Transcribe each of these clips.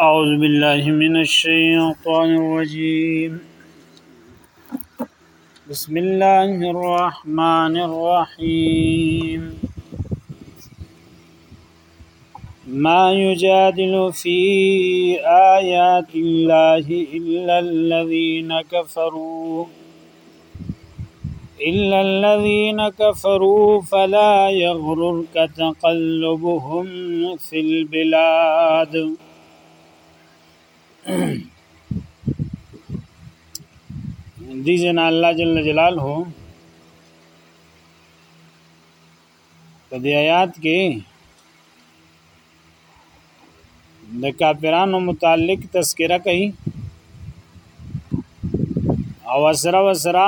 أعوذ بالله من الشيطان الرجيم بسم الله الرحمن الرحيم ما يجادل في آيات الله إلا الذين كفروا إلا الذين كفروا فلا يغررك تقلبهم في البلاد دې جنا الله جل جلاله په دې آیات کې د کافرانو متعلق تذکرہ کوي او سره وسره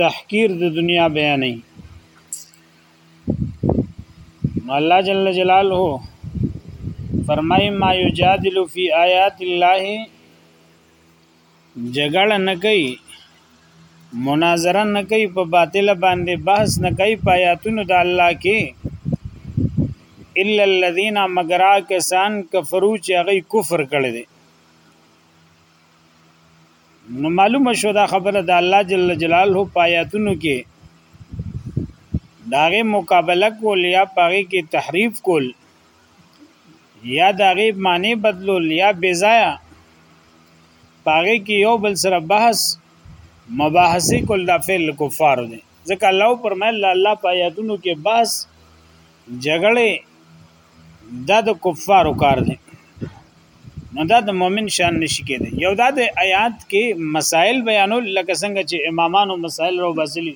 تحقیر د دنیا بیانې الله جل جلاله فرمای ما یجادل فی آیات الله جګړه نه کوي مناظره نه کوي په باطل باندې بحث نه کوي پایاتونو د الله کې الا الذين مغرا کسان کفرو چې هغه کفر کړی دي نو معلومه شو دا خبره د الله جل جلاله پایاتونو کې داغه مقابله کول یا پاره کې تحریف کول یا د هغې معنی بدلول یا بزایا پاغه کې یو بل سره بحث مباحثه کول د فعل کفار دي ځکه الله پرمایل الله په آیاتونو کې بحث جګړه دا د کفارو کار دی نو دا د مؤمن شان نشي کېدی یو دا د آیات کې مسائل بیانول لکه څنګه چې امامانو مسائل رو بسلی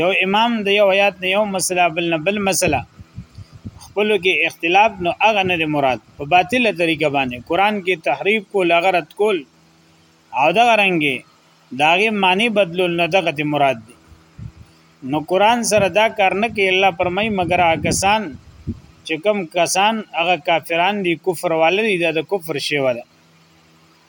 یو امام د یو آیات نه یو مسله بل نه بل مسله خپل کې اختلاف نو هغه نه مراد په باطله طریقه باندې قران کې تحریف کول هغه رد کول او دا رنګي داغه معنی بدلول نه دغه مراد دی نو قران سره دا کار نه کوي الله پرمای مگر کسان چې کوم کسان هغه کافران دي کفر والي د کفر شی ولا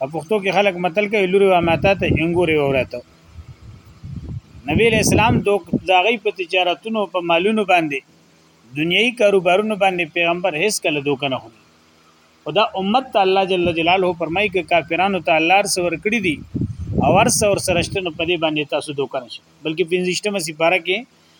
په پښتو کې خلک متل کوي لوري وا ماته ته انګوري وراته نبی له اسلام دوک داغي په تجارتونو په مالونو باندې دنیوي کاروبارونو باندې پیغمبر هیڅ کله دوک نه خوري خدا امت ته الله جل جلاله فرمایي کې کافرانو ته الله سره ور کړی دي او ارس اور سرشتنو په دې باندې تاسو دوک نه شي بلکې پنځشتمه سپاره کې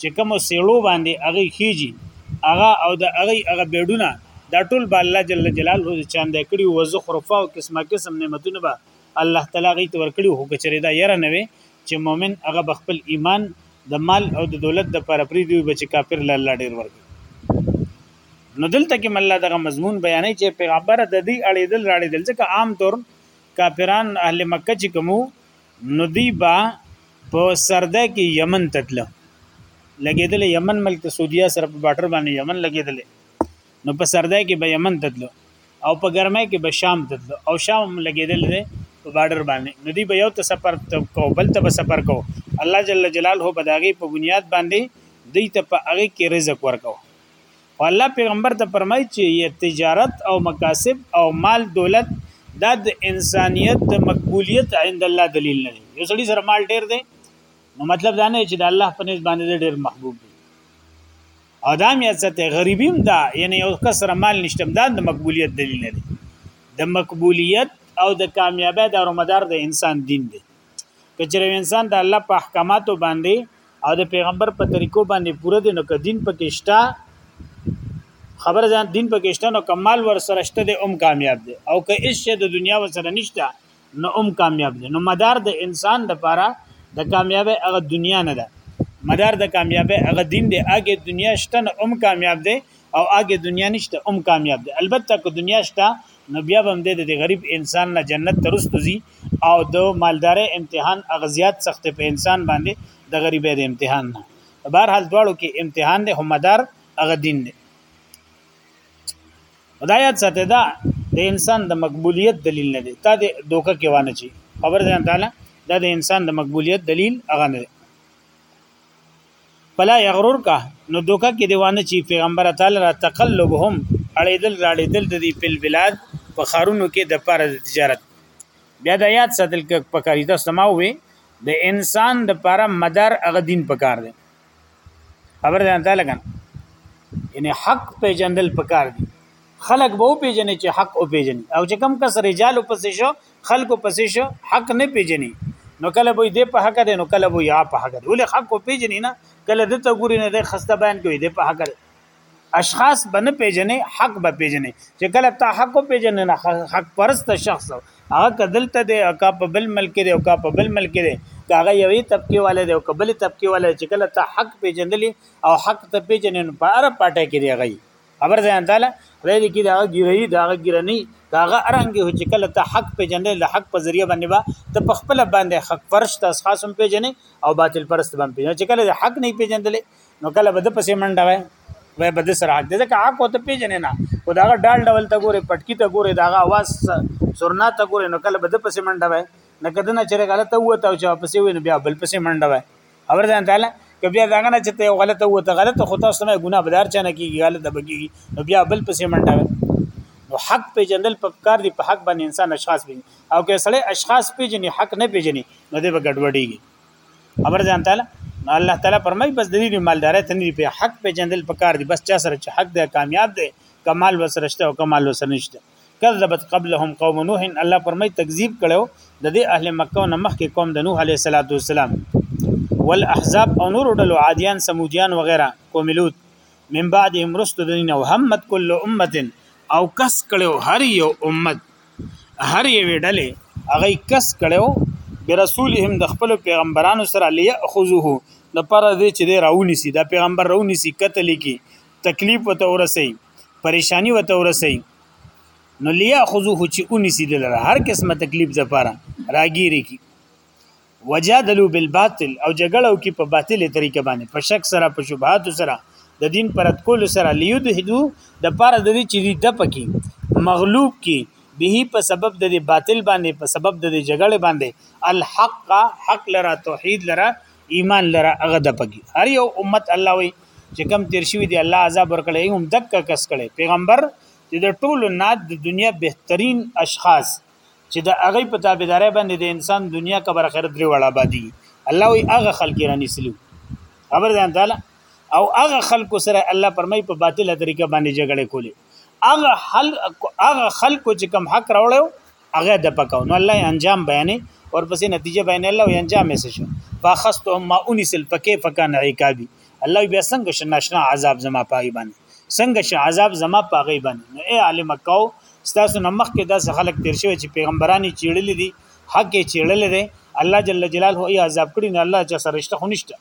چې کوم سیړو باندې هغه خيږي هغه او د هغه هغه بیډونه دا ټول به الله جل جلاله چاند کړي او زخرفه او قسمه قسم نعمتونه به الله تعالی غي تور کړي هو کچري دا یره نه وي چې مؤمن هغه بخپل ایمان د مال او د دولت د پر پری دی بچ کافر الله ډیر ورکړي نو دلته کې مله دغه مضمون بیانې چې پیغمبر د دې اړېدل راړېدل ځکه عام طور کافران اهل مکه چې کومو نو دی با په سرده کې یمن ته تلل لګېدل یمن ملک ته سعودیا سره په باټر باندې یمن لګېدل نو په سرده کې به یمن ته تلل او په ګرمه کې به شام ته تلل او شام هم لګېدل دی په باډر باندې نو دی به یو ته سفر کو بل ته به سفر کو الله جل جلاله په داغي په بنیاد باندې دی ته په هغه کې رزق ورکو او الله پیغمبر ته فرمایي چې تجارت او مکاسب او مال دولت دا د انسانیت د مقبولیت عند الله دلیل نه دی یو سړي سره مال ډیر دی نو مطلب دا نه چې د الله په نسبت باندې ډیر محبوب دی او دا مې څه غریبیم دا یعنی یو کس سره مال نشتم دا د مقبولیت دلیل نه دی د مقبولیت او د کامیابی دارومدار د انسان دین دی کچره انسان د الله په احکاماتو باندې او د پیغمبر په طریقو باندې پوره دي نو که دین پکې شته خبر ځان دین پکې شته نو کمال ور سره شته د ام کامیاب دي او که هیڅ شی د دنیا ور سره نشته نو ام کامیاب دي نو مدار د انسان د پاره د کامیابی هغه دنیا نه ده مدار د کامیابی هغه دین دی هغه دنیا شته نو ام کامیاب دی او اګه دنیا نشته ام کامیاب دی البته که دنیا شته نو بیا به هم د غریب انسان نه جنت ترستو زی او د مالداري امتحان اغزيات سخت په انسان باندې د غریبې د امتحان نه بهر حال دواړو کې امتحان دی هم مدار اغه دین دی هدایت ساته دا د انسان د مقبولیت دلیل نه دی تا د دوکه کې وانه چی خبر ځان تعالی دا د انسان د مقبولیت دلیل اغه نه دی فلا یغرر کا نو دوکه کې دیوانه چی پیغمبر تعالی را تقلبهم اړیدل راړیدل د دې په بلاد په خارونو کې د پاره د تجارت بیا د یاد ساتل پکاري تاسو ما وې د انسان د پاره مدار هغه دین پکار دی خبر ده انده لګن یعنی حق پیجندل پکار دی خلق به پیجنې چې حق او پیجن او چې کم کس رجال پس شو خلکو پسې شو حق نه پیژني نو کله به دې په حق ده نو کله به یا په حق ده ولې خلک کو پیژني نه کله د ته ګوري نه د خسته بیان کوي دې په حق ده اشخاص بنه پیژني حق به پیژني چې کله تا حق پیژنې نه حق پرست شخص هغه کدل ته دی او کا په بل ملک دی او کا په بل ملک دی هغه یوې طبقه والے دی او کبل طبقه والے چې کله تا حق پیژندلی او حق ته پیژنې په اړه پټه کې دی غي خبر ځان تعالی خدای دې کې دا ګیرهي دا ګیرنی دا غرنګي هو چې کله ته حق په جنې له حق په ذریعہ باندې با ته په خپل باندې حق پرش ته خاصم په جنې او باطل پرست باندې په جنې چې کله حق نه په جندل نو کله بده پسې منډه وای وای بده سره حق دې ځکه حق او ته په جنې نه او دا ډال ډول ته ګوره پټکی ته ګوره دا आवाज سرنا ته ګوره نو کله بده پسې منډه وای نه کدنه چې غلطه وته او چې پسې ویني بیا بل پسې منډه وای خبر ده تعالی که بیا داغه نه چې ته غلطه و ته غلطه خو تاسو نه ګناه بدار چا نه کیږي غلطه بګي نو بیا بل پسې منډه نو حق پیجندل په کار دی په حق باندې انسان اشخاص پیژني او که سړی اشخاص پیژني حق نه پیژني نو دی به ګډوډيږي خبر ځان تعالی نو الله تعالی فرمای بس د دې مالداري ته نه په حق پیجندل په کار دی بس چا سره چې حق دی کامیاب دی کمال وسرشته او کمال وسرنشته کذبت قبلهم قوم نوح الله فرمای تکذیب کړو د دې اهل مکه نه مخکې قوم د نوح علیه السلام والاحزاب او نور ډلو عادیان سمودیان وغیرہ قوم لوط من بعد امرست دین او همت کل امه او کس کړو هر یو امت هر یو ډلې هغه کس کړو برسولهم د خپل پیغمبرانو سره لیاخذوه د پر دې چې راونی سي د پیغمبر راونی سي قتل کی تکلیف وته ورسي پریشانی وته ورسي نو لیا خذوه چې اونی سي دلره هر قسمه تکلیف زپاره راګيري کی وجادلوا بالباطل او جګړه کی په باطل طریقه باندې په شک سره په شبهات سره د دین پر اتکول سره لیدهدو د پاره د دې چې دی د پکی مغلوب کی به په سبب د باطل باندې په سبب د جګړې باندې الحق حق لرا توحید لرا ایمان لرا هغه د پکی هر یو امت الله وی چې کم تیر شوی دی الله عذاب ورکړي هم دک کس کړي پیغمبر چې د ټولو نه د دنیا بهترین اشخاص چې د هغه په تابعداري باندې د انسان دنیا قبر آخرت لري وړه بادي الله وی هغه خلک رانی سلو خبر ځان تعالی او هغه خلکو سره الله پرمای په باطله طریقه باندې جګړه کولی هغه حل هغه خلکو چې کم حق راوړو هغه د پکاو نو الله انجام بیانې ورپسې نتیجه بیانې الله او انجام یې شو فاخستهم ما انسل پکې فکان عقابي الله بیا څنګه شناشنا عذاب زما پای باندې څنګه چې عذاب زما پاغي باندې نو اے عالم کاو ستاسو نمخ کې داسې خلک تیر شوی چې پیغمبراني چیړلې دي حق یې چیړلې دي الله جل جلاله یې عذاب کړی نه الله چې سرشته خنشته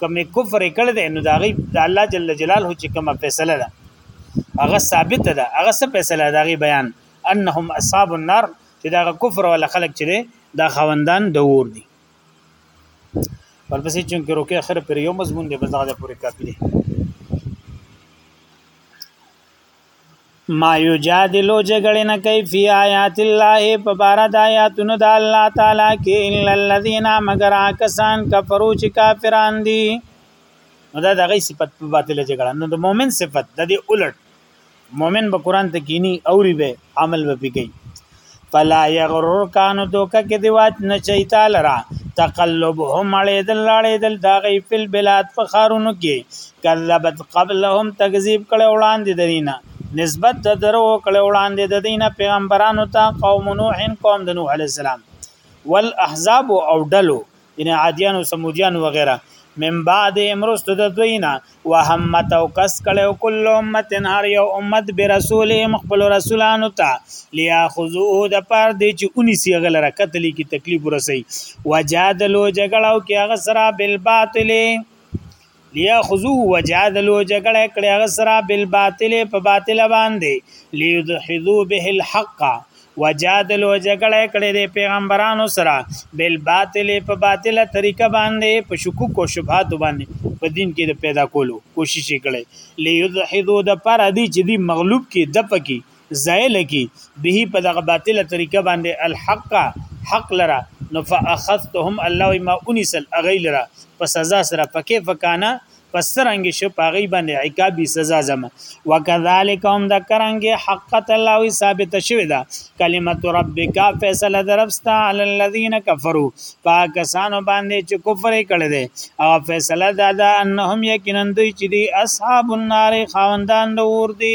کوم کفر کړی دی نو دا غي د الله جل جلاله چې کومه فیصله ده هغه ثابت ده هغه څه فیصله ده غي بیان انهم اصحاب النار چې دا کفر ولا خلق چې دا خوندان د ور دي ورپسې چې روکه اخر پر یو مضمون دی بس دا پوره کافي دی ما یجادلو جګړه نه کوي فی آیات الله په بار د آیاتونو د الله تعالی کې الا الذين مگر کسان کفرو چې کافران دي نو دا دغه صفت په باطل جګړه نو د مؤمن صفت د دې الټ مؤمن به قران ته کینی او ری به عمل به کوي فلا یغررک نو دوکه کې دی واچ نه چي تعالی را تقلبهم اړېدل اړېدل دا غي فل بلاد په خارونو کې کذبت قبلهم تکذیب کړه وړاندې دینه نسبت د درو کړه وړاندې د دینه پیغمبرانو ته قوم نوح قوم د نوح علی السلام والاحزاب او ډلو ان عادیان او سمودیان وغیرہ من بعد امرست د دوینا وهمت او کس کړو کل امت هر یو امت برسولهم خپل رسولانو ته لیاخذوه د پار دی چې اونې سی غل را قتل کی تکلیف ورسي وجادلو جګړو کې هغه سره بالباطل لیاخذو وجادلو جګړه کړي هغه سره بالباطل په باطل باندې لیذحذو به الحق وجادلو جګړه کړي د پیغمبرانو سره بالباطل په باطله طریقه باندې په شکوک او شبهات باندې په دین کې د پیدا کولو کوشش کړي لیذحذو د پر دې چې دی مغلوب کې د پکی زائل کی به په دغه باطله طریقه باندې الحق حق لرا نو فاخذتهم الله ما انسل اغیلرا په سزا سره پکې فکانا پسرنګ شو پاغي باندې عقابي سزا زما وکذالک هم د کرنګ حقت الله وی ثابت شوی دا کلمت ربک فیصله درفستا علی الذین کفروا پاکستان باندې چې کفر کړي دي او فیصله دا ده انهم یقینا دوی چې دي اصحاب النار خواندان د اور دي